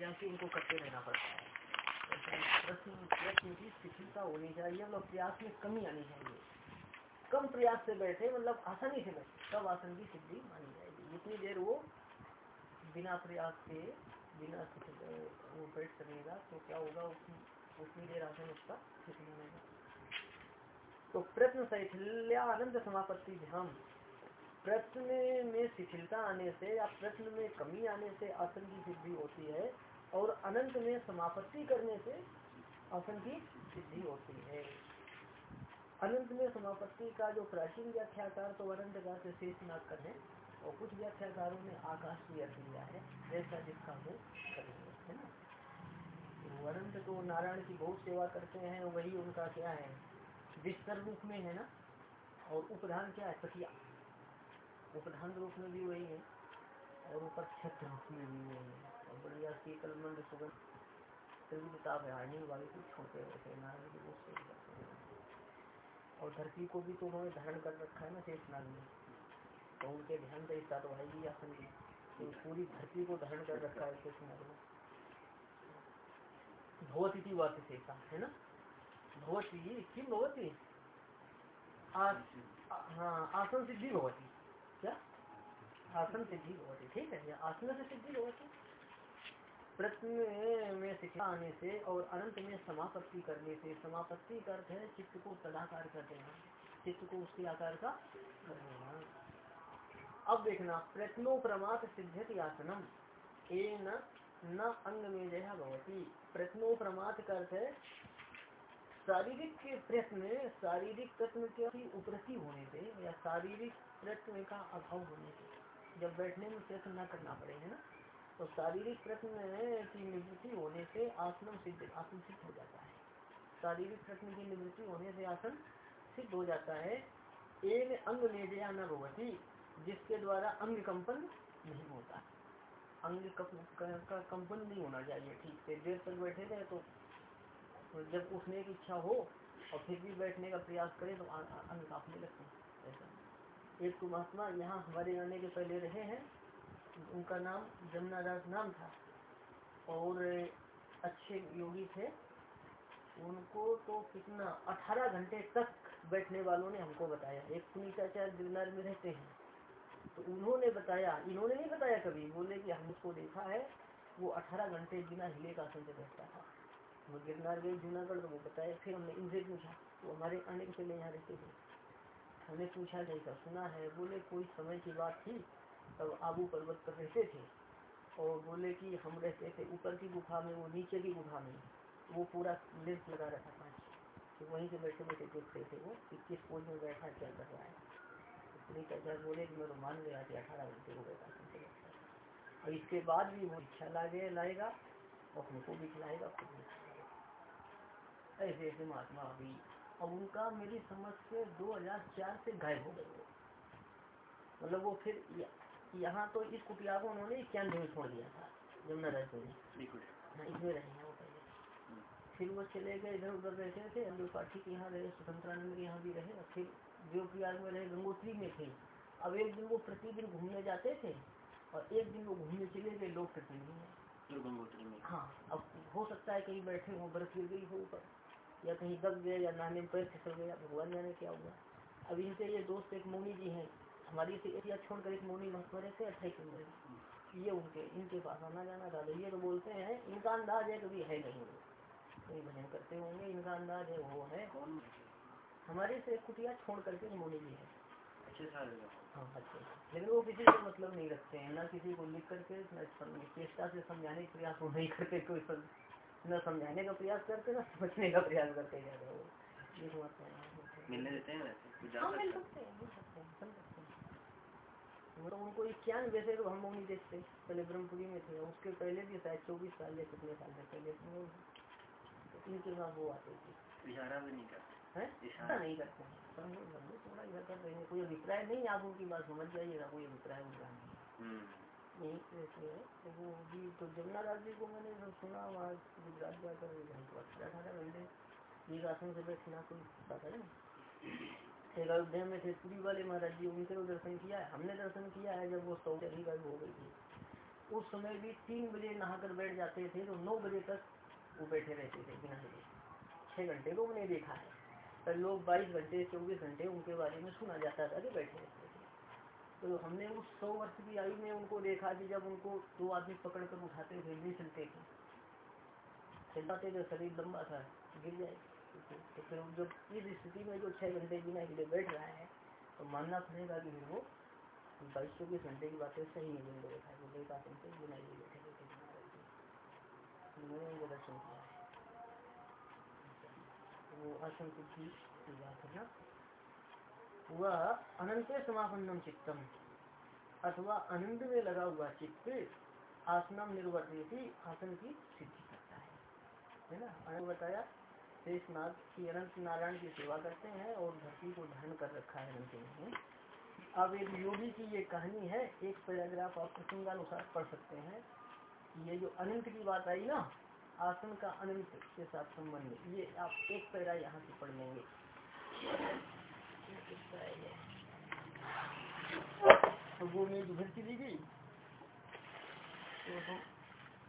प्रयास ही उनको करते रहना पड़ता है। प्रश्न प्रश्न की शिथिलता होनी चाहिए मतलब प्रयास में कमी आनी चाहिए। कम प्रयास से बैठे मतलब आसानी से बैठे, तब आसन की सिद्धि मानी जाएगी। जितनी देर वो बिना प्रयास के, बिना वो बैठ सकेगा तो क्या होगा उतनी देर आसन उसका शिथिल बनेगा तो प्रश्न शैथिल्या आनंद समापत्ति ध्यान। प्रश्न में शिथिलता आने से या प्रश्न में कमी आने से आसन की सिद्धि होती है और अनंत में समापत्ति करने से आसन की सिद्धि होती है। अनंत में समापत्ति का जो प्राचीन व्याख्याकार तो अनंत का से शेषनाथ कर है और कुछ व्याख्याकारों ने आकाश भी अर्थ लिया है, जैसा जिसका वो करेंगे, है ना? तो तो नारायण की बहुत सेवा करते हैं, वही उनका क्या है, विस्तर रूप में है ना? और उपधान क्या है? तकिया। उपधान रूप में भी वही है, और ऊपर छत्र रूप में भी वही है। बढ़िया शीतल सुगंध। किताब है हानि वाले को की वो और धरती को भी तो उन्होंने धारण कर रखा है ना शेषनाग में। तो उनके ध्यान से हिस्सा तो आसन की तो पूरी धरती को धारण कर रखा है शेषनाग में। भगवती बात शेषा है ना? भगवती किम भगवती हाँ आसन सिद्धि भगवती क्या? आसन सिद्धि होती ठीक है? आसन से सिद्धि होती प्रश्न में शिक्षा आने से और अनंत में समापत्ति करने से, समापत्ति का अर्थ है चित्त को तदाकार कर देना चित्त को उसके आकार का कर देना अब देखना, प्रश्नो प्रमात सिद्धति आसनम। ए न अंग में जया भवती। प्रश्नो प्रमात का अर्थ है शारीरिक प्रश्न शारीरिक प्रश्न की उपरति होने से या शारीरिक प्रश्न का अभाव होने से। जब बैठने में प्रश्न न करना पड़े, है ना? तो शारीरिक प्रश्न की निवृत्ति होने से आसन सिद्ध आसन सिद्ध हो जाता है। शारीरिक प्रश्न की निवृत्ति होने से आसन सिद्ध हो जाता है। एक अंग मेजया न भगवती जिसके द्वारा अंग कंपन नहीं होता। अंग का कंपन नहीं होना चाहिए, ठीक से। देर तक बैठे रहे तो जब उठने की इच्छा हो और फिर भी बैठने का प्रयास करें तो अंग कांपने लगते ऐसा। एक तो महात्मा यहाँ हमारे आने के पहले रहे हैं। उनका नाम जमुना दास नाम था। और अच्छे योगी थे। उनको तो कितना, अठारह घंटे तक बैठने वालों ने हमको बताया। एक सुनीताचार्य गिरनार में रहते हैं। तो उन्होंने बताया, इन्होंने नहीं बताया कभी। बोले कि हम उसको देखा है, वो अठारह घंटे बिना हिले का आसन से बैठता था। वो गिरनार गए, जूनागढ़ तो वो बताया, फिर हमने इनसे पूछा तो हमारे आने के पहले यहाँ रहते थे हमने पूछा कैसा सुना है। बोले, कोई समय की बात थी? तब आबू पर्वत पर रहते थे और बोले कि हम रहते थे ऊपर की गुफा में, वो नीचे की गुफा में। वो पूरा लेंस लगा रखा था तो वहीं से बैठे बैठे देखते थे वो कि किस पोज में बैठा क्या कर रहा है। इतनी कहता बोले कि मैं तो मान गया कि अठारह घंटे को बैठा और इसके बाद भी वो इच्छा लागे, लाएगा और हमको भी खिलाएगा खुद भी ऐसे ऐसे महात्मा अभी अब उनका मेरी समझ से 2004 से गायब हो गए मतलब वो फिर यहाँ तो इस कुटिया को उन्होंने इक्यानवे में छोड़ दिया था जमुना राजपुर में इसमें रहे हैं वो पहले। फिर वो चले गए इधर उधर रहते थे अब्दुल पाठी के यहाँ रहे स्वतंत्रानंद के यहाँ भी रहे और फिर जो प्रयाग में रहे गंगोत्री में थे। अब एक दिन वो प्रतिदिन घूमने जाते थे और एक दिन वो घूमने चले गए लोग प्रतिदिन में। हाँ अब हो सकता है कहीं बैठे हो बर्फ़ गिर गई हो ऊपर या कहीं दब गए या नहाने में पैर फिसल गया भगवान जाने क्या हुआ। अब इनसे ये दोस्त एक मौनी जी हैं हमारी से एरिया छोड़कर एक मौनी महात्मा रहते अठाई किलोमीटर ये उनके इनके पास आना जाना था। ये तो बोलते हैं इनका अंदाज है कभी है नहीं। कहीं भजन करते होंगे इनका अंदाज है वो है। हमारे से कुटिया छोड़ करके मौनी जी है। हाँ अच्छे लेकिन वो किसी से मतलब नहीं रखते हैं। ना किसी को लिख करके चेष्टा से समझाने के प्रयास वो नहीं करते कोई न समझाने का प्रयास करते ना समझने का प्रयास करते ज़्यादा वो मिलने देते हैं हाँ, मिल सकते हैं मिल सकते हैं। मतलब उनको इक्यान वैसे तो हम लोग नहीं देखते पहले ब्रह्मपुरी में थे उसके पहले भी शायद चौबीस साल या कितने साल से पहले तो इनके साथ वो आते थे। इशारा भी नहीं करते। हैं? इशारा। नहीं करते थोड़ा इधर कर रहे कोई अभिप्राय नहीं आप उनकी बात समझ जाइएगा कोई अभिप्राय उनका नहीं। यहीं रहते हैं। तो वो भी तो जमुना को मैंने जब सुना वहाँ गुजरात जाकर तो अच्छा आसन से बैठना कोई बात है अयोध्या में थे पुरी वाले महाराज जी, उनके तो दर्शन किया है। हमने दर्शन किया है जब वो सौ अधिक हो गई थी। उस समय भी तीन बजे नहाकर बैठ जाते थे तो नौ बजे तक वो बैठे रहते थे बिना हिले छह घंटे को मैंने देखा है। पर लोग बाईस घंटे, चौबीस घंटे उनके बारे में सुना जाता था कि बैठे रहते थे। तो हमने उस सौ वर्ष की आयु में उनको देखा कि जब उनको दो आदमी पकड़ कर उठाते थे, नहीं चलते थे। चलते थे, शरीर लंबा था, गिर जाए। तो फिर जब इस स्थिति में जो छह घंटे बिना हिले बैठ रहा है तो मानना पड़ेगा कि वो बाईस चौबीस घंटे की बातें सही नहीं जिनको देखा वो लेकर आसन से बिना हिले बैठे बैठे उनको दर्शन किया है। वो आसन की बात है ना। वह अनंत समापन्नम चित्तम, अथवा अनंत में लगा हुआ चित्त आसनम निर्वर्ती आसन की सिद्धि करता है। है ना? बताया शेषनाथ की अनंत नारायण की सेवा करते हैं और धरती को धारण कर रखा है अनंत में अब एक योगी की ये कहानी है, एक पैराग्राफ आप प्रसंगानुसार पढ़ सकते हैं ये जो अनंत की बात आई ना, आसन का अनंत के साथ संबंध, ये आप एक पैरा यहाँ से पढ़ लेंगे। तो वो मेज उधर चली गई? तो हम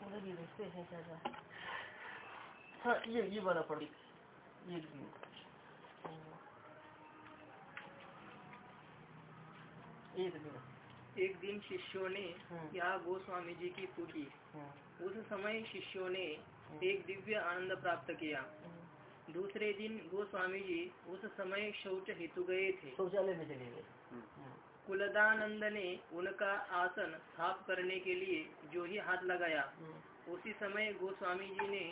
उधर ही देखते हैं क्या। हाँ ये ये वाला पढ़ ये एक दिन एक दिन शिष्यों ने यहाँ गोस्वामी जी की पूछी उस समय शिष्यों ने एक दिव्य आनंद प्राप्त किया। दूसरे दिन गोस्वामी जी उस समय शौच हेतु गए थे। शौचालय में चले गए। कुलदानंद ने उनका आसन साफ़ करने के लिए जो ही हाथ लगाया। उसी समय गोस्वामी जी ने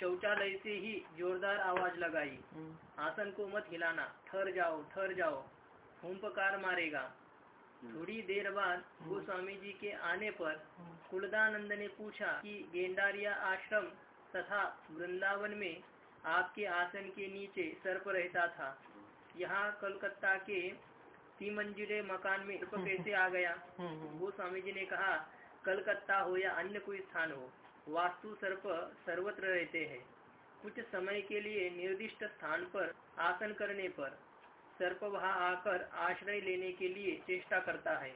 शौचालय से ही जोरदार आवाज़ लगाई. आसन को मत हिलाना. ठहर जाओ ठहर जाओ. हुंपकार मारेगा. थोड़ी देर बाद गोस्वामी जी के आने पर कुलदानंद ने पूछा कि गेंडारिया आश्रम तथा वृंदावन में आपके आसन के नीचे सर्प रहता था. यहाँ कलकत्ता के तीमंजिले मकान में सर्प कैसे आ गया? वो स्वामी जी ने कहा कलकत्ता हो या अन्य कोई स्थान हो वास्तु सर्प सर्वत्र रहते हैं। कुछ समय के लिए निर्दिष्ट स्थान पर आसन करने पर सर्प वहाँ आकर आश्रय लेने के लिए चेष्टा करता है।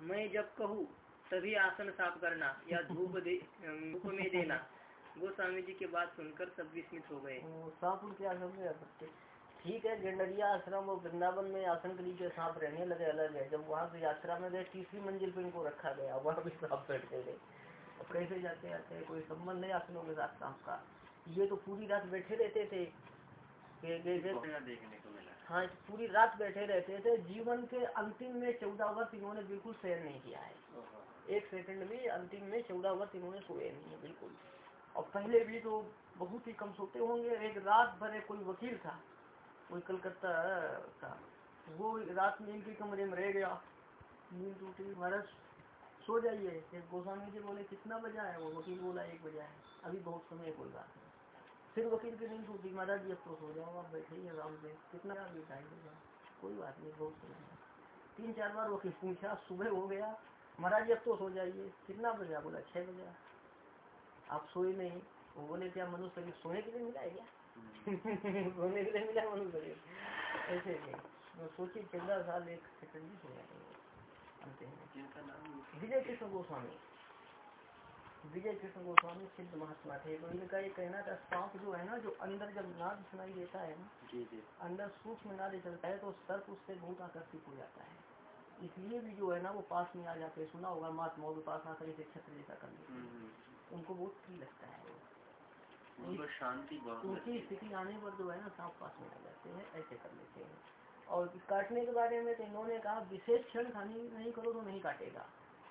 मैं जब कहूँ तभी आसन साफ़ करना या धूप दे धूप में देना। गोस्वामी जी की बात सुनकर सब विस्मित हो गए। आश्रम में ठीक है गेंडरिया आश्रम और वृंदावन में आसन के नीचे सांप रहने लगे अलग है। जब वहाँ से यात्रा में गए तीसरी मंजिल पे इनको रखा गया वहाँ भी सांप बैठते गए। अब कैसे जाते आते हैं कोई संबंध नहीं आसनों के साथ सांप का। ये तो पूरी रात बैठे रहते थे। देखने को मिला। हाँ पूरी रात बैठे रहते थे। जीवन के अंतिम में चौदह वर्ष इन्होंने बिल्कुल शेयर नहीं किया है। एक सेकंड भी अंतिम में चौदह वर्ष इन्होंने सोए नहीं है बिल्कुल। और पहले भी तो बहुत ही कम सोते होंगे। एक रात भर एक कोई वकील था कोई कलकत्ता का। वो रात में इनके कमरे में रह गया। नींद टूटी महाराज सो जाइए। फिर गोस्वामी जी बोले कितना बजा है? वो वकील बोला एक बजा है। अभी बहुत समय कोई बात नहीं फिर वकील की नींद टूटी। महाराज जी अब तो सो जाओ आप बैठे ही आराम से कितना अभी टाइम होगा कोई बात नहीं बहुत समय तीन चार बार वकील पूछा सुबह हो गया? महाराज जी अब तो सो जाइए। कितना बजा? बोला छह बजा। आप सोए नहीं? वो बोले क्या मनुष्य शरीर सोने के लिए मिला है क्या? सोने के लिए मिला मनुष्य शरीर ऐसे नहीं सोचिए चौदह साल एक सेकंड भी सोया विजय कृष्ण गोस्वामी। विजय कृष्ण गोस्वामी सिद्ध महात्मा थे। तो इनका ये कहना था सांप जो है ना जो अंदर जब नाद सुनाई देता है ना अंदर सूक्ष्म नाद चलता है तो सर्प उससे बहुत आकर्षित हो जाता है। इसलिए भी जो है ना वो पास में आ जाते सुना होगा महात्मा के पास आकर इसे छत्र जैसा कर लेते उनको बहुत फ्री लगता है उनको शांति उनकी स्थिति आने पर जो है ना सांप पास में आ जाते हैं ऐसे कर लेते हैं। और काटने के बारे में तो इन्होंने कहा विशेष क्षण खानी नहीं करो तो नहीं काटेगा।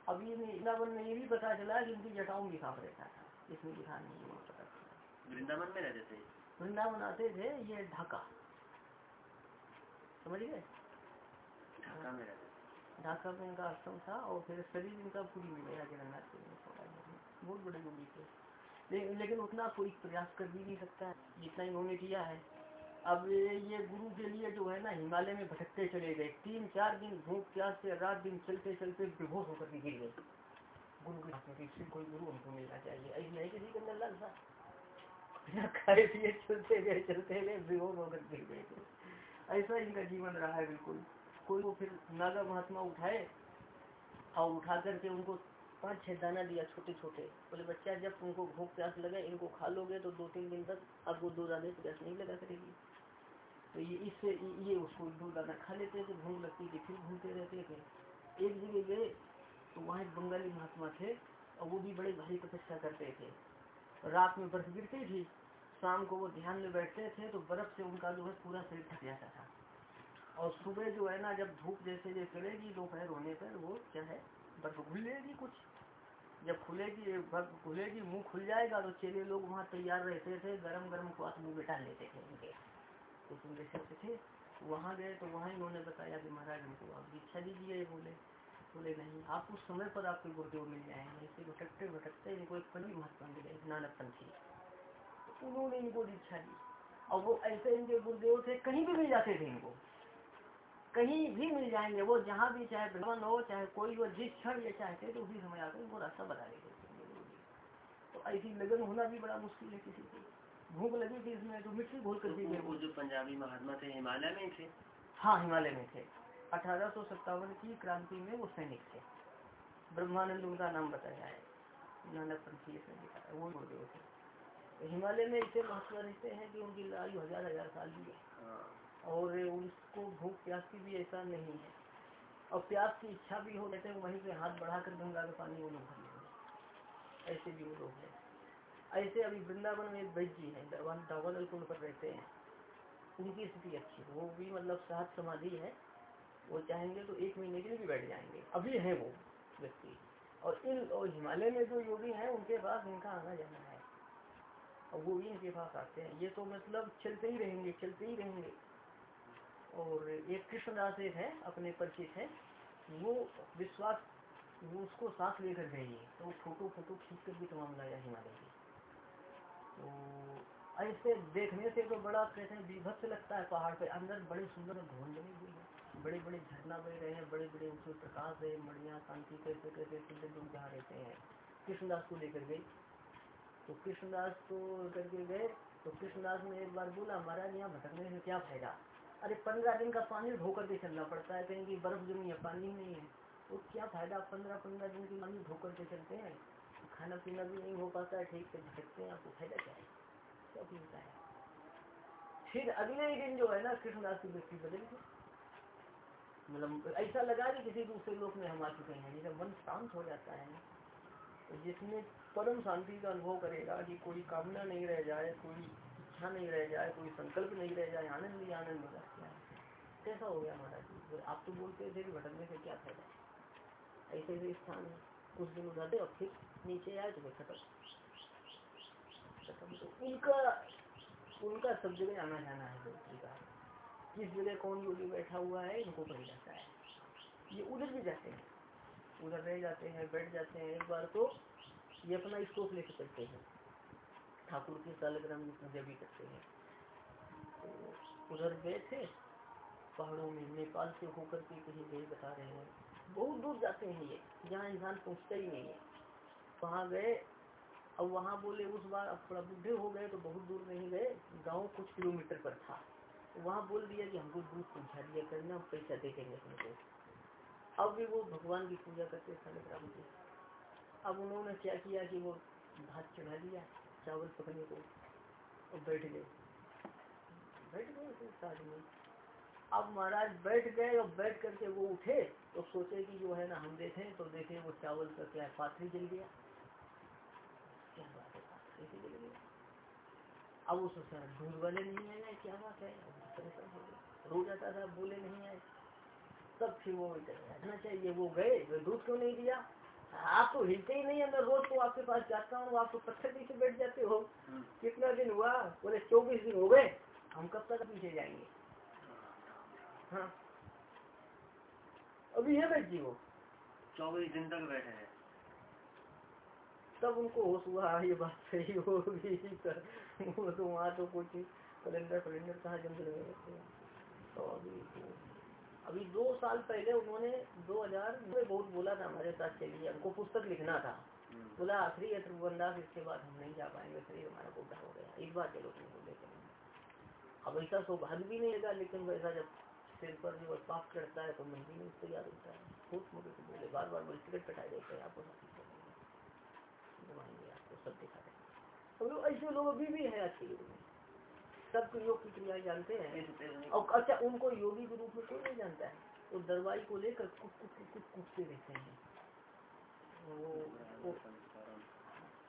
अभी वृंदावन में ये भी पता चला कि उनकी जटाओं भी साफ़ रहता था इसमें दिखा नहीं पता चला। वृंदावन में रहते थे? वृंदावन आते थे ये ढाका। समझ गए? ढाका में रहते ढाका में इनका आश्रम था और फिर शरीर इनका पूरी में गया जगन्नाथ के बहुत बड़े योगी थे। लेकिन लेकिन उतना कोई प्रयास कर भी नहीं सकता जितना इन्होंने किया है। अब ये गुरु के लिए जो है ना हिमालय में भटकते चले गए। तीन चार दिन भूख प्यास से रात दिन चलते चलते बेहोश होकर के गिर गए। गुरु के इससे कोई गुरु हमको मिलना चाहिए। ऐसी है किसी के अंदर लालसा। बिना खाए पिए चलते गए चलते गए, बेहोश होकर गिर गए। ऐसा इनका जीवन रहा है बिल्कुल। कोई वो फिर नागा महात्मा उठाए और उठा करके उनको पाँच छह दाना दिया छोटे छोटे बोले, बच्चा, जब तुमको भूख, प्यास लगे, इनको खा लोगे तो दो तीन दिन तक आपको दो दाने प्यास नहीं लगा करेगी। तो ये इससे ये उसको दो दाना खा लेते थे भूख लगती थी फिर घूमते रहते थे एक जगह गए तो वहाँ एक बंगाली महात्मा थे और वो भी बड़े भारी तपस्या करते थे। रात में बर्फ़ गिरती थी, शाम को वो ध्यान में बैठते थे तो बर्फ़ से उनका जो है पूरा शरीर थक जाता था। और सुबह जो है ना, जब धूप जैसे जैसे चलेगी दोपहर होने पर वो क्या है, बर्फ़ खुलेगी कुछ। जब खुलेगी, बर्फ़ खुलेगी मुँह खुल जाएगा तो चेले लोग वहाँ तैयार रहते थे गरम गरम स्वाद मुँह डाल लेते थे उनके। तो सुनते सकते थे। वहाँ गए तो वहाँ इन्होंने बताया कि महाराज हमको आप दीक्षा दीजिए बोले। बोले, नहीं, आप उस समय पर आपके गुरुदेव मिल जाएँगे। इसे भटकते भटकते इनको एक पंडित महात्मा मिले नानक पंथी तो उन्होंने इनको दीक्षा दी। और वो ऐसे इनके गुरुदेव थे, कहीं भी मिल जाते थे इनको। कहीं भी मिल जाएँगे, वो जहाँ भी चाहे भ्रमण हो, चाहे कोई वो जिस क्षण ये चाहते तो उसी समय आकर वो रास्ता बता देते तो ऐसी लगन होना भी बड़ा मुश्किल है किसी को। भूख लगी थी इसमें तो मिट्टी घोल कर दी वो जो पंजाबी महात्मा थे हिमालय में थे? हाँ हिमालय में थे। अठारह सौ सत्तावन की क्रांति में वो सैनिक थे। ब्रह्मानंद उनका नाम बताया है नानक पंथी सैनिक वो गुरुदेव थे। हिमालय में इसे महत्व रहते हैं कि उनकी आयु हज़ार हज़ार साल की है। और उनको भूख प्यास की भी ऐसा नहीं है। और प्यास की इच्छा भी हो जाते हैं वहीं से हाथ बढ़ाकर गंगा का पानी वो लोग ऐसे भी वो लोग हैं। ऐसे अभी वृंदावन में वैद्य जी है दावानल कुंड पर रहते हैं। उनकी स्थिति अच्छी है। वो भी मतलब सहज समाधि है। वो चाहेंगे तो एक महीने के लिए भी बैठ जाएँगे। अभी है वो व्यक्ति। और इन, और हिमालय में जो योगी हैं, उनके पास इनका आना जाना है। और वो भी इनके पास आते हैं। ये तो मतलब चलते ही रहेंगे, चलते ही रहेंगे। और एक कृष्णदास एक है, अपने परिचित है। वो विश्वास, वो उसको साथ लेकर गई तो फ़ोटो फ़ोटो खींच कर भी तमाम लाया हिमालय की। ऐसे देखने से तो बड़ा कहते हैं विभत्स लगता है पहाड़ पे। अंदर बड़े सुंदर भवन बने हुए हैं। बड़े बड़े झरना बह रहे हैं बड़े बड़े उसमें प्रकाश है, मणिया शांति कैसे कैसे सुंदर लोग जहाँ रहते हैं। कृष्णदास को लेकर गई तो कृष्णदास को करके गए। तो कृष्णदास ने एक बार बोला, महाराज, यहाँ भटकने से क्या फ़ायदा? अरे, पंद्रह दिन का पानी ढो करके चलना पड़ता है। कहीं की बर्फ़ जमी है, पानी नहीं है। तो क्या फ़ायदा पंद्रह पंद्रह दिन की पानी ढो करके चलते हैं? खाना पीना भी नहीं हो पाता है, ठीक से भटकते हैं आपको फ़ायदा क्या है। क्या मिलता है। फिर अगले ही दिन जो है ना, कृष्णदास की व्यक्ति बदल गई। मतलब ऐसा लगा कि किसी दूसरे लोक में हम आ चुके हैं, जैसे मन शांत हो जाता है। तो जिसमें परम शांति का अनुभव करेगा कि कोई कामना नहीं रह जाए, कोई इच्छा नहीं रह जाए, कोई संकल्प नहीं रह जाए, आनंद ही आनंद होगा क्या कैसा हो गया महाराज जी? आप तो बोलते थे कि भटकने से क्या फ़ायदा ऐसे ऐसे स्थान है। कुछ दिन उधर और फिर नीचे आए तो खत्म खत्म तो उनका उनका सब जगह आना जाना है व्यक्ति का। जिस जगह कौन योगी बैठा हुआ है, इनको कहीं जाता है। ये उधर भी जाते हैं। उधर रह जाते हैं, बैठ जाते हैं एक बार तो। ये अपना स्टोव लेके चलते हैं। ठाकुर के सालग्राम की पूजा भी करते हैं। तो उधर गए थे। पहाड़ों में नेपाल से होकर के कहीं गए बता रहे हैं। बहुत दूर जाते हैं ये, जहाँ इंसान पहुँचता ही नहीं है। वहाँ गए, अब वहाँ बोले, उस बार अब थोड़ा बुढ़े हो गए तो बहुत दूर नहीं गए, गाँव कुछ किलोमीटर पर था। तो वहाँ बोल दिया कि हमको दूध पहुँचा दिया करना पैसा दे देंगे तुमको। अब भी वो भगवान की पूजा करते सालग्राम की। अब उन्होंने क्या किया कि वो भात चढ़ा दिया, चावल पकने को, और बैठ गए। बैठ गए आदमी अब महाराज बैठ गए और बैठ करके वो उठे तो सोचे कि जो है ना हम देखें तो देखें वो चावल का क्या पाथरी जल गया। क्या बात है पाथरी जल गया। अब वो सोचा दूध वाले नहीं आए क्या बात है? रोज आता था बोले नहीं आए। तब फिर वो हटना चाहिए वो गए दूध क्यों नहीं दिया? आप तो हिलते ही नहीं है मैं रोज तो आपके पास जाता हूँ आप तो पत्थर पीछे बैठ जाते हो। कितना दिन हुआ? बोले चौबीस दिन हो गए। हम कब तक पीछे जाएँगे? हाँ। अभी है बैठ जी वो चौबीस दिन तक बैठे हैं। तब उनको होश हुआ ये बात सही होगी वो तो वहाँ तो कुछ कैलेंडर कैलेंडर कहाँ जंगल में रहते हैं तो अभी तो अभी दो साल पहले उन्होंने 2000 में बहुत बोला था हमारे साथ चलिए हमको पुस्तक लिखना था। बोला आखिरी है त्रिभुवनदास इसके बाद हम नहीं जा पाएँगे शरीर हमारा बुढ़ा हो गया। इस बार चलो तुम बोले अब ऐसा सौभाग्य भी नहीं लगा लेकिन वैसा जब सिर पर जो पाप चढ़ता है तो मन में तैयार होता है बहुत मोटे से बोले बार बार बोले टिकट कटा देते हैं आपको घुमाएँगे आपको सब दिखा देंगे तो ऐसे लोग अभी भी है के युग में। सबको योग की क्रियाएँ जानते हैं। और अच्छा उनको योगी के रूप में कोई नहीं जानता है? वो दरवाई को लेकर कुछ कुछ कुछ कूदते रहते हैं। वो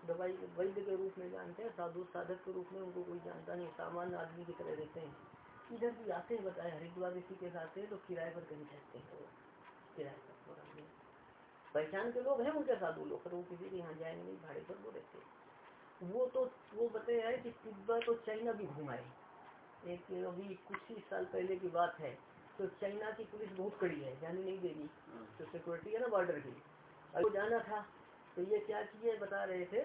दवाई वैद्य के रूप में जानते हैं साधु साधक के रूप में उनको कोई जानता नहीं सामान्य आदमी की तरह रहते हैं। इधर भी आते हैं बताए हरिद्वार ऋषि के साथ है तो किराए पर कहीं ठहरते हैं वो किराए पर पहचान के लोग हैं उनके साधु लोग पर वो किसी के यहाँ जाएँगे नहीं भाड़े पर वो रहते वो तो वो बताया है कि तिब्बत तो चाइना भी घुमाए एक अभी कुछ ही साल पहले की बात है तो चाइना की पुलिस बहुत कड़ी है जाने नहीं देगी तो सिक्योरिटी है ना बॉर्डर की। अब जाना था तो ये क्या किए बता रहे थे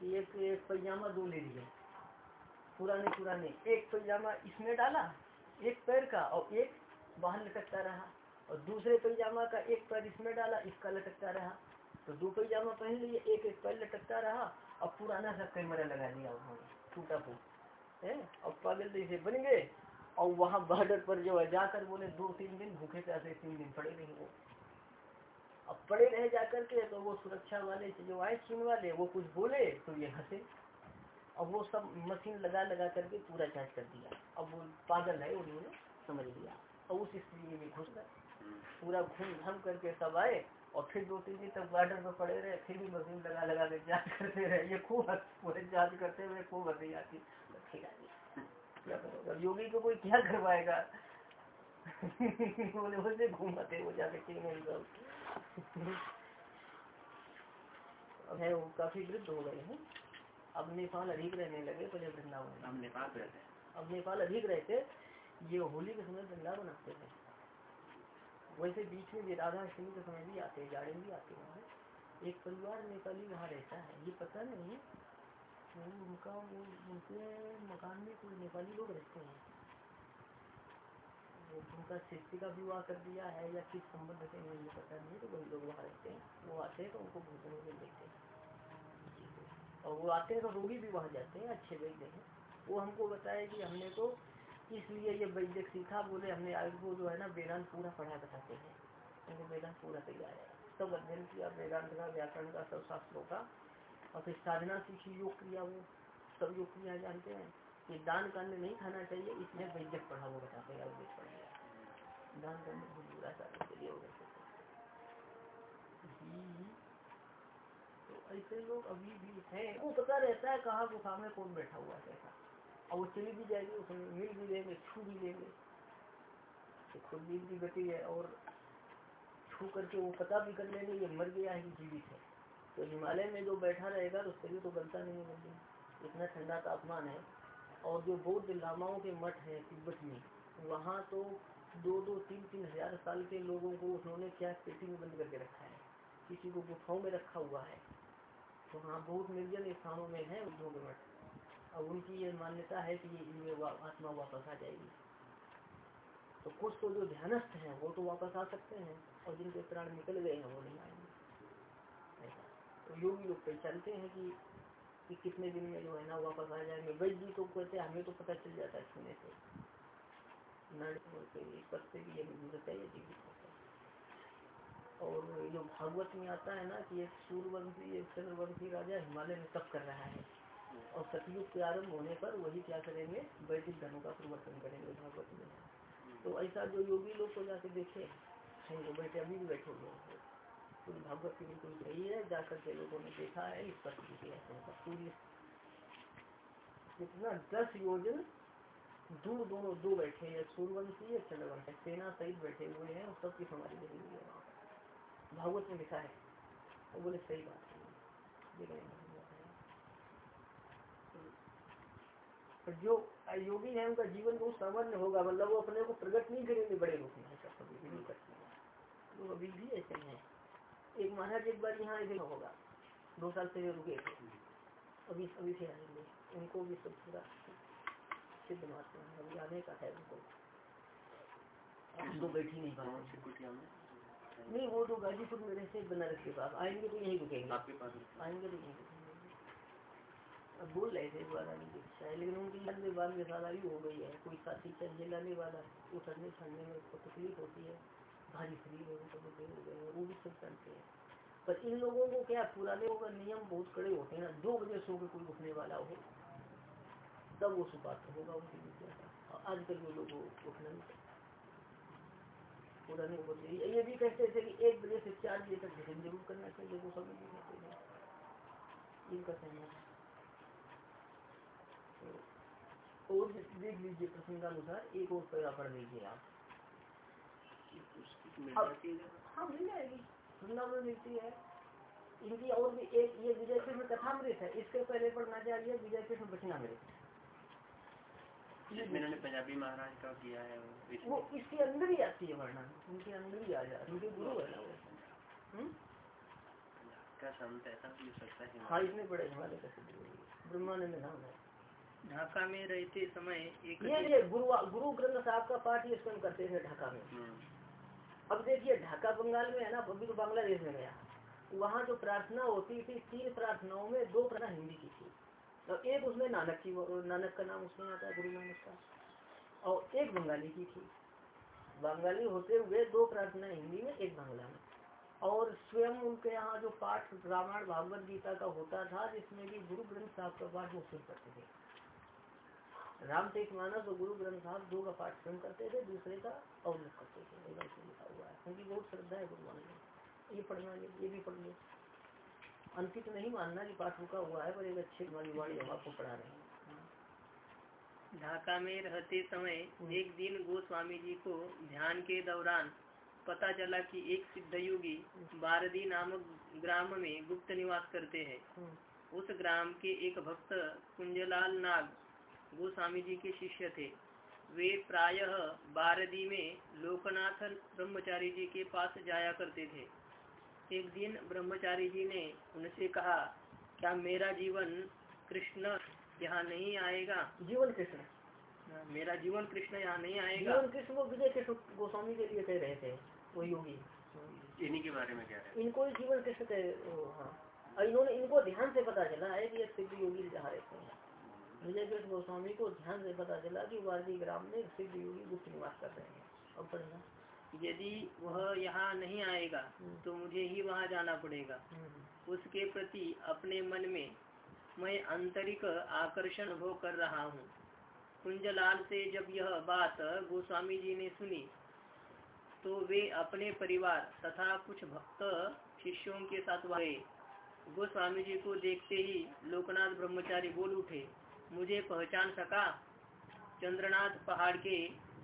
कि एक, एक पैजामा दो ले लिए। पुराने पुराने। एक पैजामा इसमें डाला, एक पैर का और एक बाहर लटकता रहा। और दूसरे पैजामा का एक पैर इसमें डाला, इसका लटकता रहा। तो दो पैजामा पहन लिए, एक एक पैर लटकता रहा। और पुराना सा कैमरा लगा दिया उन्होंने, टूटा फूट। है? और पागल जैसे बन गए। और वहाँ बॉर्डर पर जो है, जाकर बोले, दो तीन दिन भूखे प्यासे, तीन दिन पड़े नहीं वो अब पड़े रह जाकर के तो वो सुरक्षा वाले जो आए चीन वाले, वो कुछ बोले तो ये हंसे। और वो सब मशीन लगा लगा करके पूरा जाँच कर दिया। अब वो पागल है, उन्होंने समझ लिया। और उस स्थिति में घुस गए पूरा घूम घम करके सब आए और फिर दो, तीन दिन तक बॉर्डर पर पड़े रहे, फिर भी मशीन लगा लगा के जाँच करते रहे। ये खूब पूरे जाँच करते हुए खूब हँसी आती। तो ठीक है, क्या करोगे? योगी को कोई क्या करवाएगा? बोले उसे घूमते वो जाके चीन है वो काफ़ी वृद्ध हो गए हैं। अब नेपाल अधिक रहने लगे पहले वृंदावन हम नेपाल रहते अब नेपाल अधिक रहते ये होली के समय वृंदावन आते थे वैसे बीच में राधा अष्टमी के समय भी आते हैं जाड़े भी आते हैं। एक परिवार नेपाली वहाँ रहता है। ये पता नहीं उनका वो उनके मकान में कोई नेपाली लोग रहते हैं। वो उनका शिष्य का विवाह कर दिया है या किस संबंध से मुझे पता नहीं। तो वही लोग वहाँ रहते हैं वो आते हैं तो उनको भोजन वोजन देते हैं। और वो आते हैं तो रोगी भी वहाँ जाते हैं, अच्छे वैद्य हैं वो हमको बताया कि हमने तो इसलिए ये वैद्य सीखा, बोले हमने आगे जो है ना वेदांत पूरा पढ़ा बताते हैं। उनको वेदांत पूरा तैयार है। सब अध्ययन किया, वेदांत का, व्याकरण का, सब शास्त्रों का, और फिर साधना सीखी, योग क्रिया वो, सब योग क्रिया जानते हैं। कि दान करने नहीं खाना चाहिए, इसलिए वैद्य पढ़ा, वो बताते हैं अवैध पढ़। गया दान करने बहुत बुरा साधन के लिए हो। तो ऐसे लोग अभी भी हैं। वो पता रहता है कहाँ गुफा में कौन बैठा हुआ कैसा। और वो चली भी जाएगी उसमें मिल भी लेंगे, छू भी लेंगे। तो खुद भी की गति है और छू करके वो पता भी कर लेंगे, ये मर गया है जीवित है। तो हिमालय में जो बैठा रहेगा तो शरीर तो गलता नहीं होगी। इतना ठंडा तापमान है और जो बौद्ध लामाओं के मठ है, तिब्बत में, वहाँ तो दो दो, तीन तीन हज़ार साल के लोगों को उन्होंने क्या पेटी में बंद करके रखा है। किसी को गुफाओं में रखा हुआ है। तो हाँ बहुत निर्जन स्थानों में है के मठ अब उनकी ये मान्यता है कि ये वा, आत्मा वापस आ जाएगी। तो कुछ तो जो ध्यानस्थ हैं वो तो वापस आ सकते हैं और जिनके प्राण निकल गए हैं वो नहीं आएँगे। ऐसा। तो योगी लोग पहचानते हैं कि कि कितने दिन में जो है ना वापस आ जाएँगे। वैद्य जी तो कहते हैं हमें तो पता चल जाता है छूने से। पत्ते की ज़रूरत है ये है और जो भागवत में आता है ना कि एक सूर्यवंशी, एक चंद्रवंशी राजा हिमालय में तप कर रहा है। और सतयुग के आरंभ होने पर वही क्या करेंगे? वैदिक धनों का परिवर्तन करेंगे भागवत में। तो ऐसा जो योगी लोग को जाके देखे हैं वो बैठे, अभी भी बैठे हुए हैं। पूरी भागवत की बिल्कुल सही है, जाकर के लोगों ने देखा है, इस पर पूरी कितना दस योजन दूर दोनों दो बैठे हैं सूर्यवंशी या चंद्रवंशी, सेना सहित बैठे हुए हैं, और सबकी लगी हुई है। भागवत में लिखा है वो बोले सही बात है तो जो योगी है, उनका जीवन बहुत सामान्य होगा मतलब वो अपने को प्रकट नहीं करेंगे बड़े में लोग अभी भी ऐसे हैं। एक महाराज एक बार यहाँ ऐसे होगा। दो साल से रुके थे। अभी अभी से आएँगे। उनको भी सब पूरा सिद्ध मानते हैं। अभी आने का है उनको। तो बैठी नहीं पाते नहीं वो तो गाजीपुर में रहते बनारस के पास। आएँगे तो यही रुकेंगे। आपके पास आएँगे तो यही रुकेंगे। अब बोल रहे थे बार आने की इच्छा है लेकिन उनकी बाल में सालारी हो गई है। कोई साथी चल लाने वाला उतरने चढ़ने में उसको तकलीफ़ होती है। भारी शरीर है उनको हो गए वो भी सब जानते हैं। पर इन लोगों को क्या पुराने लोगों का नियम बहुत कड़े होते हैं ना दो बजे सो के कोई उठने वाला हो तब वो सुपात्र होगा उनकी विद्या का आजकल वो लोग उठना नहीं। पुराने बोलते ये भी कहते थे कि एक बजे से चार बजे तक भजन ज़रूर करना चाहिए वो सब भी कहते थे इनका कहना है। तो और देख लीजिए प्रसंगानुसार एक और पैरा पढ़ लीजिए आप। हाँ मिल जाएगी। वृंदावन मिलती है। इनकी और भी एक ये विजय कृष्ण कथामृत है। इसके पहले पढ़ना चाहिए विजय कृष्ण बचनामृत जिसमें पंजाबी महाराज का किया है वो इसके अंदर ही आती है वर्णन उनके अंदर ही आ जाती उनके गुरु है ना वो। हम्म? का संत ऐसा भी सकता है हाँ इसमें बड़े हिमालय का सिद्ध ब्रह्मानंद नाम है। ढाका में रहते समय एक ये ये गुरु गुरु ग्रंथ साहब का पाठ ये स्वयं करते थे ढाका में। अब देखिए ढाका बंगाल में है ना अभी तो बांग्लादेश में गया। वहाँ जो प्रार्थना होती थी तीन प्रार्थनाओं में दो प्रार्थना हिंदी की थी। और एक उसमें नानक की नानक का नाम उसमें आता है, गुरु नानक का। और एक बंगाली की थी। बंगाली होते हुए दो प्रार्थना हिंदी में, एक बांग्ला में। और स्वयं उनके यहाँ जो पाठ रामायण भागवत गीता का होता था, जिसमें भी गुरु ग्रंथ साहब का पाठ वो स्वयं करते थे। राम रामचरित मानस और गुरु ग्रंथ साहब दो का पाठ स्वयं करते थे, दूसरे का अवलोक करते थे। लिखा हुआ है, क्योंकि बहुत श्रद्धा है भगवान में ये पढ़ना ये भी पढ़ अंकित नहीं मानना कि पाठ रुका हुआ है पर एक अच्छे वाणी हम आपको पढ़ा रहे हैं। ढाका में रहते समय एक दिन गोस्वामी जी को ध्यान के दौरान पता चला कि एक सिद्ध योगी बारदी नामक ग्राम में गुप्त निवास करते हैं। उस ग्राम के एक भक्त कुंजलाल नाग गोस्वामी जी के शिष्य थे। वे प्रायः बारदी में लोकनाथ ब्रह्मचारी जी के पास जाया करते थे। एक दिन ब्रह्मचारी जी ने उनसे कहा क्या मेरा जीवन कृष्ण यहाँ नहीं आएगा? जीवन कृष्ण। हाँ, मेरा जीवन कृष्ण यहाँ नहीं आएगा। जीवन कृष्ण वो विजय कृष्ण गोस्वामी के लिए कह रहे थे वो योगी। इन्हीं के बारे में कह रहे इनको जीवन कृष्ण कह हाँ। और इन्होंने इनको ध्यान से पता चला है कि सिद्ध योगी जहाँ रहते हैं विजय कृष्ण गोस्वामी को ध्यान से पता चला कि वारदी ग्राम में सिद्ध योगी गुप्त निवास कर रहे हैं। अब पढ़ना। यदि वह यहाँ नहीं आएगा हम्म। तो मुझे ही वहाँ जाना पड़ेगा हम्म। उसके प्रति अपने मन में मैं आंतरिक आकर्षण अनुभव कर रहा हूँ कुंजलाल से जब यह बात गोस्वामी जी ने सुनी तो वे अपने परिवार तथा कुछ भक्त शिष्यों के साथ गए गोस्वामी जी को देखते ही लोकनाथ ब्रह्मचारी बोल उठे मुझे पहचान सका चंद्रनाथ पहाड़ के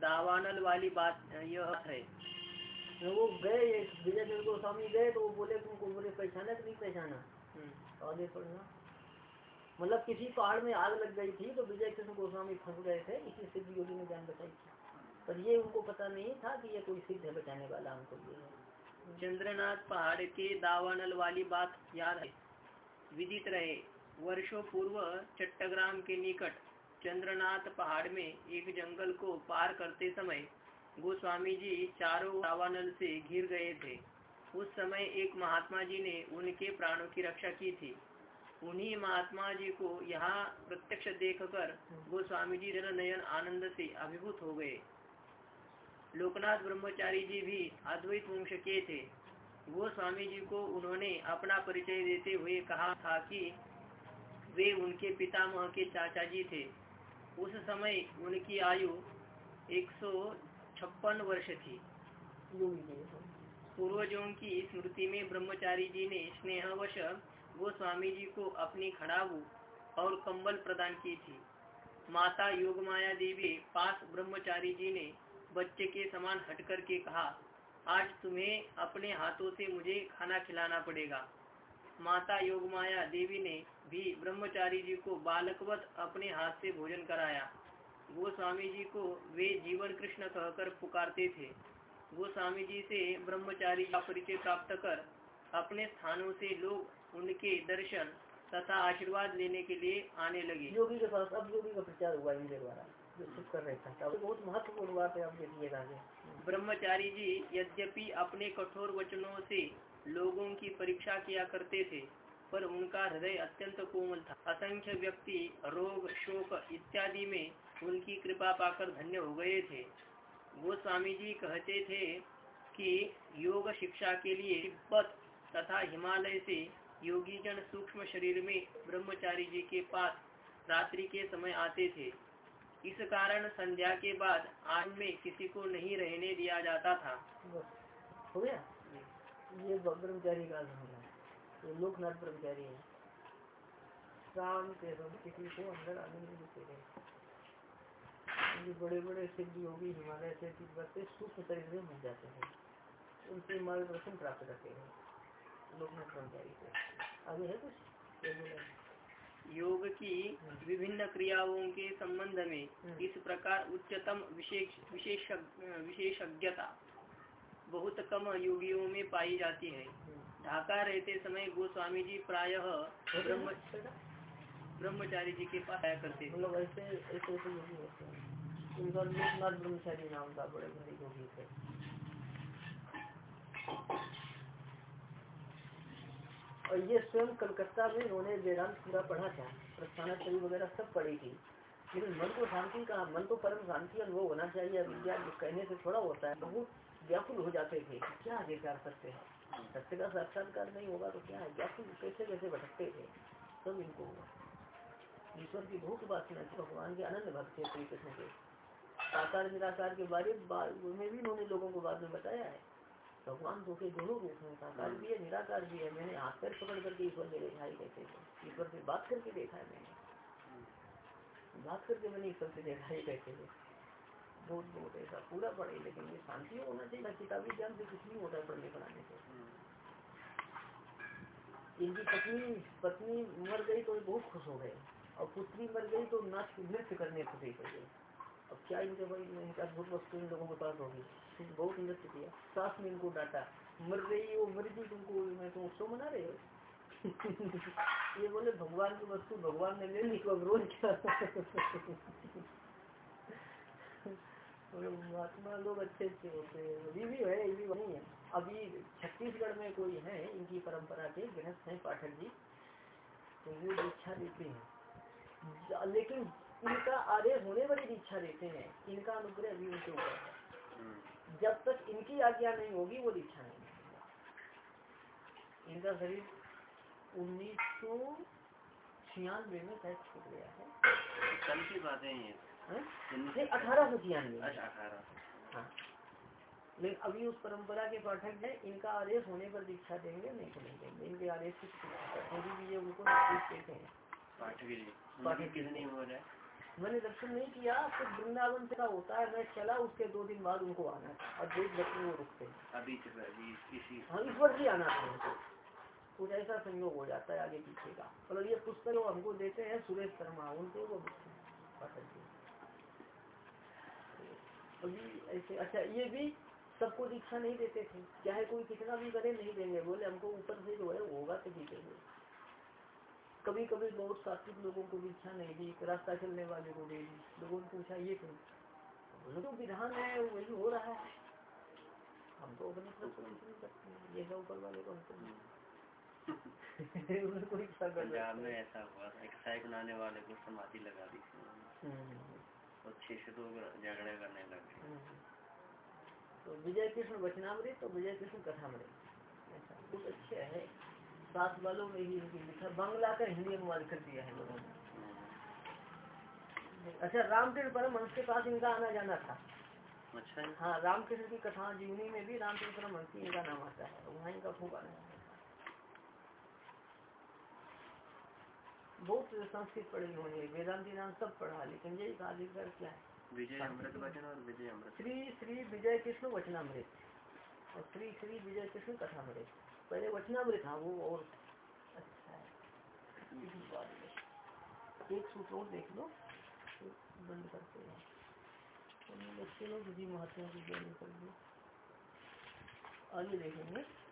दावानल वाली बात यह है। तो वो गए विजय गोस्वामी गए तो वो बोले तुमको बोले पहचाना कि नहीं पहचाना? हम्म। आगे पढ़ना। मतलब किसी पहाड़ में आग लग गई थी तो विजय कृष्ण गोस्वामी फंस गए थे इसी सिद्ध योगी ने जान बचाई थी। पर ये उनको पता नहीं था कि ये कोई सिद्ध है बचाने वाला हमको ये चंद्रनाथ पहाड़ के दावानल वाली बात याद है। विदित रहे। वर्षों पूर्व चट्टग्राम के निकट चंद्रनाथ पहाड़ में एक जंगल को पार करते समय गोस्वामी जी चारों दावानल से घिर गए थे। उस समय एक महात्मा जी ने उनके प्राणों की रक्षा की थी। उन्हीं महात्मा जी को यहाँ प्रत्यक्ष देखकर गोस्वामी जी जन नयन आनंद से अभिभूत हो गए। लोकनाथ ब्रह्मचारी जी भी अद्वैत वंश के थे। गोस्वामी जी को उन्होंने अपना परिचय देते हुए कहा था कि वे उनके पितामह के चाचा जी थे। उस समय उनकी आयु एक सौ छप्पन वर्ष थी। पूर्वजों की स्मृति में ब्रह्मचारी जी ने स्नेहवश वो स्वामी जी को अपनी खड़ाबू और कंबल प्रदान की थी। माता योग माया देवी पास ब्रह्मचारी जी ने बच्चे के समान हट कर के कहा, आज तुम्हें अपने हाथों से मुझे खाना खिलाना पड़ेगा। माता योग माया देवी ने भी ब्रह्मचारी जी को बालकवत अपने हाथ से भोजन कराया। वो स्वामी जी को वे जीवन कृष्ण कहकर पुकारते थे। वो स्वामी जी से ब्रह्मचारी का परिचय प्राप्त कर अपने स्थानों से लोग उनके दर्शन तथा आशीर्वाद लेने के लिए आने लगे। योगी के पास अब योगी का प्रचार हुआ इनके द्वारा कर रहे था। बहुत महत्वपूर्ण बात है आप देखिएगा ब्रह्मचारी जी यद्यपि अपने कठोर वचनों से लोगों की परीक्षा किया करते थे, पर उनका हृदय अत्यंत कोमल था। असंख्य व्यक्ति, रोग, शोक इत्यादि में उनकी कृपा पाकर धन्य हो गए थे। वो स्वामी जी कहते थे कि योग शिक्षा के लिए तिब्बत तथा हिमालय से योगी जन सूक्ष्म शरीर में ब्रह्मचारी जी के पास रात्रि के समय आते थे। इस कारण संध्या के बाद आज में किसी को नहीं रहने दिया जाता था। हो गया? ये ब्रह्मचारी का होगा ये लोकनाथ ब्रह्मचारी है। शाम के किसी को अंदर देते ये बड़े बड़े सिद्ध योगी हिमालय से तिब्बत सूक्ष्म शरीर में बन जाते हैं। उनसे मार्गदर्शन प्राप्त करते हैं। लोकनाथ ब्रह्मचारी से। आगे है कुछ? योग की विभिन्न क्रियाओं के संबंध में इस प्रकार उच्चतम विशेष विशेषज्ञता बहुत कम योगियों में पाई जाती है। ढाका रहते समय गोस्वामी जी प्रायः ब्रह्म ब्रह्मचारी जी के पास आया करते मतलब लोकनाथ ब्रह्मचारी नाम था, बड़े बड़े योगी थे। और ये स्वयं कलकत्ता में उन्होंने वेदांत पूरा पढ़ा था प्रस्थानाचरी वगैरह सब पढ़ी थी। लेकिन मन को शांति का मन को परम शांति अनुभव होना चाहिए विद्या कहने से थोड़ा होता है। बहुत व्याकुल हो जाते थे। क्या आगे कर सकते हैं? सत्य का साक्षात्कार नहीं होगा तो क्या है? व्याकुल कैसे कैसे भटकते थे? सब इनको ईश्वर की बहुत उपासना थी, भगवान के अनंत भक्त थे श्री कृष्ण के। साकार निराकार के बारे में भी उन्होंने लोगों को बाद में बताया है। भगवान दो के दोनों रूप में। साकार भी है, निराकार भी है। मैंने हाथ पैर पकड़ करके ईश्वर ने देखा ही कहते थे। ईश्वर से बात करके देखा है मैंने। बात करके मैंने ईश्वर से देखा ही कहते थे। बहुत बहुत ऐसा पूरा पढ़े लेकिन ये शांति होना चाहिए, ना किताबी ज्ञान से कुछ नहीं होता है पढ़ने पढ़ाने से। इनकी पत्नी पत्नी मर गई तो बहुत खुश हो गए, और पुत्री मर गई तो नाच, नृत्य करने खुशी कर गई अब क्या इनके भाई इनका अद्भुत वस्तु इन लोगों के पास होगी बहुत नृत्य किया, सास ने इनको डांटा, मर रही वो मर गई तुमको, मैं तुम उत्सव मना रहे हो? ये बोले, भगवान की वस्तु भगवान ने ले ली तो अब रोज क्या? महात्मा लोग अच्छे अच्छे होते हैं। अभी भी है अभी वही है। अभी छत्तीसगढ़ में कोई है इनकी परंपरा के गृहस्थ हैं पाठक जी तो वो दीक्षा देते हैं। लेकिन इनका आदेश होने वाली दीक्षा देते हैं। इनका अनुग्रह अभी उनके ऊपर है। जब तक इनकी आज्ञा नहीं होगी वो दीक्षा नहीं इनका शरीर उन्नीस सौ छियानवे में शायद छूट गया है। कल की बातें हैं नहीं अठारह सौ छियानवे। हाँ। लेकिन अभी उस परंपरा के पाठक है इनका आदेश होने पर दीक्षा देंगे नहीं तो नहीं देंगे। इनके आदेश की उनको देते हैं। है? मैंने दर्शन नहीं किया तो वृंदावन से होता है मैं चला उसके दो दिन बाद उनको आना था और देख बच्चे वो रुकते अभी किसी हाँ इस वर्ष ही आना था उनको। कुछ ऐसा संयोग हो जाता है आगे पीछे का। मतलब ये पुस्तक हमको देते हैं सुरेश शर्मा उनके वो पाठक जी। अभी ऐसे अच्छा ये भी सबको दीक्षा नहीं देते थे। चाहे कोई कितना भी करे नहीं देंगे। बोले हमको ऊपर से जो है वो होगा तो देंगे कभी कभी बहुत सात्विक लोगों को दीक्षा नहीं दी रास्ता चलने वाले को दे दी। लोगों ने पूछा ये क्यों बोलो तो विधान है वही हो रहा है। हम तो अपने तरफ़ से नहीं करते ये सब ऊपर वाले को हमको पंजाब में ऐसा हुआ था एक साई बनाने वाले को समाधि लगा दी छह से दो झगड़े करने लगे तो विजय कृष्ण वचनामृत तो विजय कृष्ण कथामृत ऐसा बहुत अच्छे है। सात वालों में ही इनकी लिखा बांग्ला का हिंदी अनुवाद कर दिया है लोगों ने। अच्छा रामकृष्ण परमहंस के पास इनका आना जाना था। अच्छा। हाँ रामकृष्ण की कथा जीवनी में भी रामकृष्ण परमहंस इनका नाम आता है। वहाँ इनका खूब आना बहुत संस्कृत पढ़ी होंगे वेदांति नाम सब पढ़ा लेकिन यही कहा लिखकर क्या है? विजय अमृत वचन और विजय अमृत। श्री श्री विजय कृष्ण वचनामृत। और श्री श्री विजय कृष्ण कथामृत। पहले वचनामृत था वो और अच्छा है। एक सूत्र और देख लो बंद करते हैं। बच्चे लोग विधि महात्मा की आगे देखेंगे।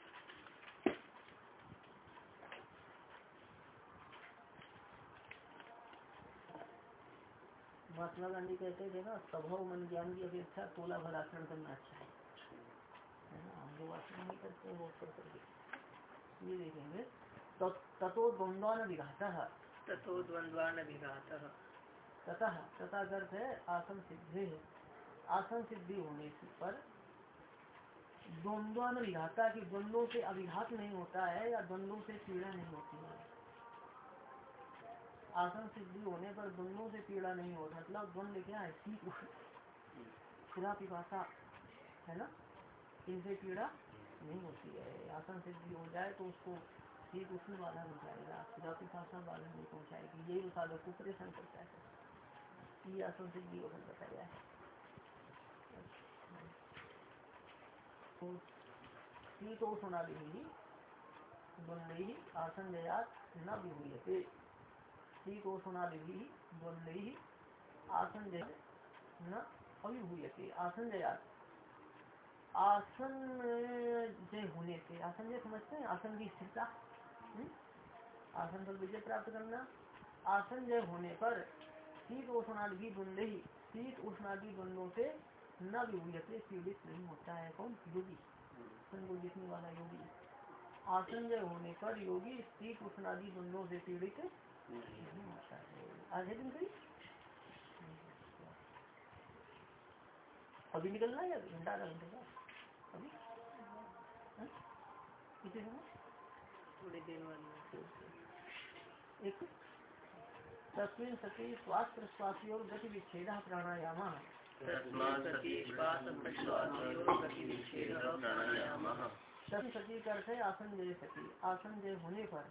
महात्मा गांधी कहते थे ना स्वभाव मन ज्ञान की अपेक्षा तोला भर आचरण करना अच्छा है। हम लोग आचरण नहीं करते वो कर करके ये देखेंगे। तथो द्वंद्वान विघाता तथो द्वंद्वान विघाता तथा तथा अर्थ है। आसन सिद्धि आसन सिद्धि होने पर द्वंद्वान विघाता की द्वंद्वों से अभिघात नहीं होता है या द्वंद्वों से पीड़ा नहीं होती है। आसन सिद्धि होने पर द्वंद्वों से पीड़ा नहीं होता मतलब द्वंद्व क्या है शीत खुदा पिपासा, है ना? इनसे पीड़ा नहीं होती है। आसन सिद्धि हो जाए तो उसको शीत उष्ण बाधा हो जाएगा। खुदा पिपासा बाधा नहीं पहुंचाएगी। यही साधक को परेशान करता है। ये आसन सिद्धि को बताया है। तो शीतोषणादि द्वंद्वि आसन जयात न विभूयते शीतोषणादि द्वंद्वि आसन जय न अभिभूयते आसन जयात आसन जय होने से, आसन जय समझते हैं? आसन की स्थिरता। आसन पर विजय प्राप्त करना। आसन जय होने पर शीत उष्णादि द्वंद्व शीत उष्णादि द्वंद्वों से न विभूयते पीड़ित नहीं होता है कौन? योगी। को जीतने वाला योगी। आसन जय होने पर योगी शीत उष्णादि द्वंद्वों से पीड़ित है आधे दिन कहीं अभी निकलना है घंटा आधा घंटे का अभी? किसी समय थोड़ी देर वाली एक तस्वीर सती श्वास प्रश्वासी और गति विच्छेद प्राणायाम। सती सती का आसन जय सती। आसन जय होने पर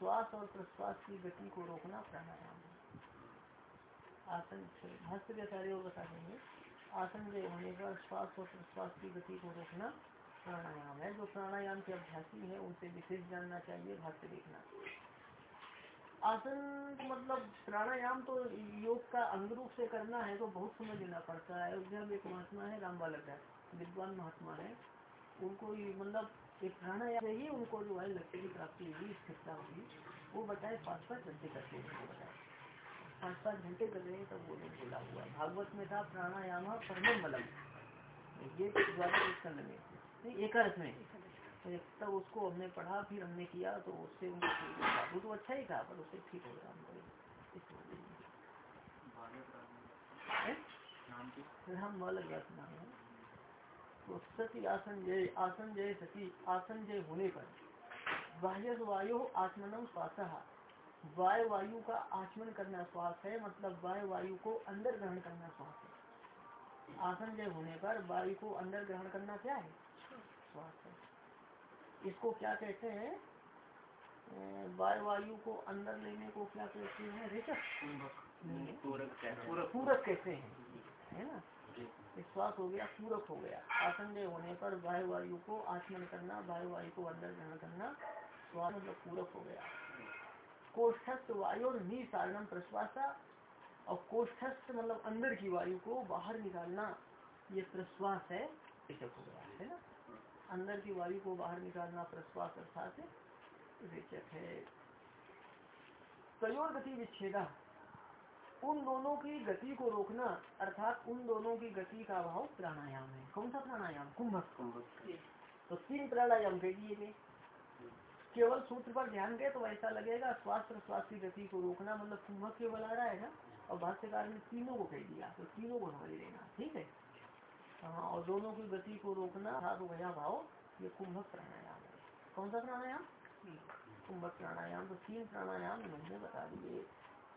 श्वास और प्रश्वास की गति को रोकना प्राणायाम है। आसन भाष्य के कार्य बता देंगे। आसन जय होने पर श्वास और प्रश्वास की गति को रोकना प्राणायाम है। जो प्राणायाम के अभ्यासी है, उनसे विशेष जानना चाहिए, भाष्य देखना। आसन मतलब प्राणायाम तो योग का अंग रूप से करना है तो बहुत समझ लेना पड़ता है। अयोध्या में एक महात्मा है राम बालक है, विद्वान महात्मा है। उनको मतलब एक प्राणायाम ही उनको जो है लक्ष्य की प्राप्ति हुई स्थिरता हुई वो बताए पाँच पाँच घंटे करते हैं बताए। पाँच पाँच घंटे कर रहे हैं तब वो नहीं बोला हुआ भागवत में था प्राणायाम परम बलम ये द्वादश में एक अर्थ में। तो तब उसको हमने पढ़ा फिर हमने किया तो उससे उनको ठीक होगा वो तो अच्छा ही था पर उससे ठीक हो गया। हमको राम। बालक नाम है। तो सती आसन जय आसन जय सती आसन जय होने पर बाह्य वायु आत्मनम श्वास वायु वायु का आचमन करना श्वास है मतलब वायु वायु को अंदर ग्रहण करना श्वास है। आसन जय होने पर वायु को अंदर ग्रहण करना क्या है? श्वास है। इसको क्या कहते हैं? वायु वायु को अंदर लेने को क्या कहते हैं? रेचक पूरक कहते हैं। है ना? विश्वास हो गया, पूरक हो गया। आसन होने पर वायु वायु को आचमन करना वायु वायु को अंदर ग्रहण करना स्वाद मतलब पूरक हो गया। कोष्ठस्थ वायु और निसारणम प्रश्वासा और कोष्ठस्थ मतलब अंदर की वायु को बाहर निकालना, ये प्रश्वास है। रेचक हो गया, है ना? अंदर की वायु को बाहर निकालना प्रश्वास अर्थात रेचक है। तयोर गति विच्छेदा उन दोनों की गति को रोकना, अर्थात उन दोनों की गति का अभाव प्राणायाम है। कौन सा प्राणायाम? कुंभक। कुंभक तो तीन प्राणायाम दे दिए गए। केवल सूत्र पर ध्यान दे तो ऐसा लगेगा श्वास प्रश्वास की गति को रोकना मतलब कुंभक केवल आ रहा है ना? और भाष्यकार ने तीनों को कह दिया तो तीनों को समझ लेना ठीक है? हाँ और दोनों की गति को रोकना था तो भया भाव ये कुंभक प्राणायाम है। कौन सा प्राणायाम? कुंभक प्राणायाम। तो तीन प्राणायाम मैंने बता दिए।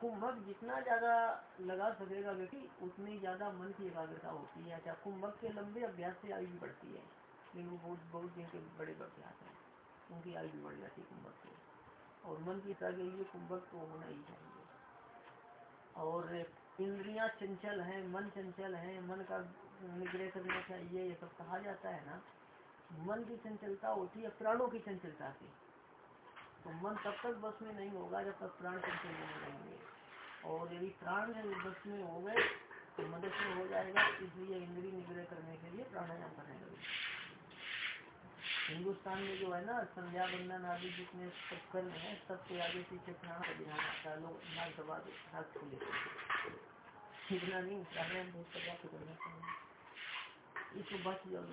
कुंभक जितना ज़्यादा लगा सकेगा व्यक्ति उतनी ज़्यादा मन की एकाग्रता होती है। अच्छा कुंभक के लंबे अभ्यास से आयु बढ़ती है, लेकिन वो बहुत बहुत दिन के बड़े अभ्यास हैं। उनकी आयु बढ़ जाती है कुंभक से। और मन की के लिए कुंभक तो होना ही चाहिए। और इंद्रियाँ चंचल है, मन चंचल है, मन का निग्रह करना चाहिए, ये सब कहा जाता है ना। मन की चंचलता होती है, प्राणों की चंचलता से। तो मन तब तक बस में नहीं होगा जब तक प्राण चंचल नहीं रहेंगे और यदि प्राण बस में हो गए तो मदद में हो जाएगा, इसलिए इंद्रिय निग्रह करने के लिए प्राणायाम करने लगे हिंदुस्तान में जो है ना, संध्या बंधन आदि जितने कर्म है सबसे आगे पीछे प्राण का आता है, लोग इतना नहीं, प्राणायाम बहुत करना चाहिए। इसको बच जाओ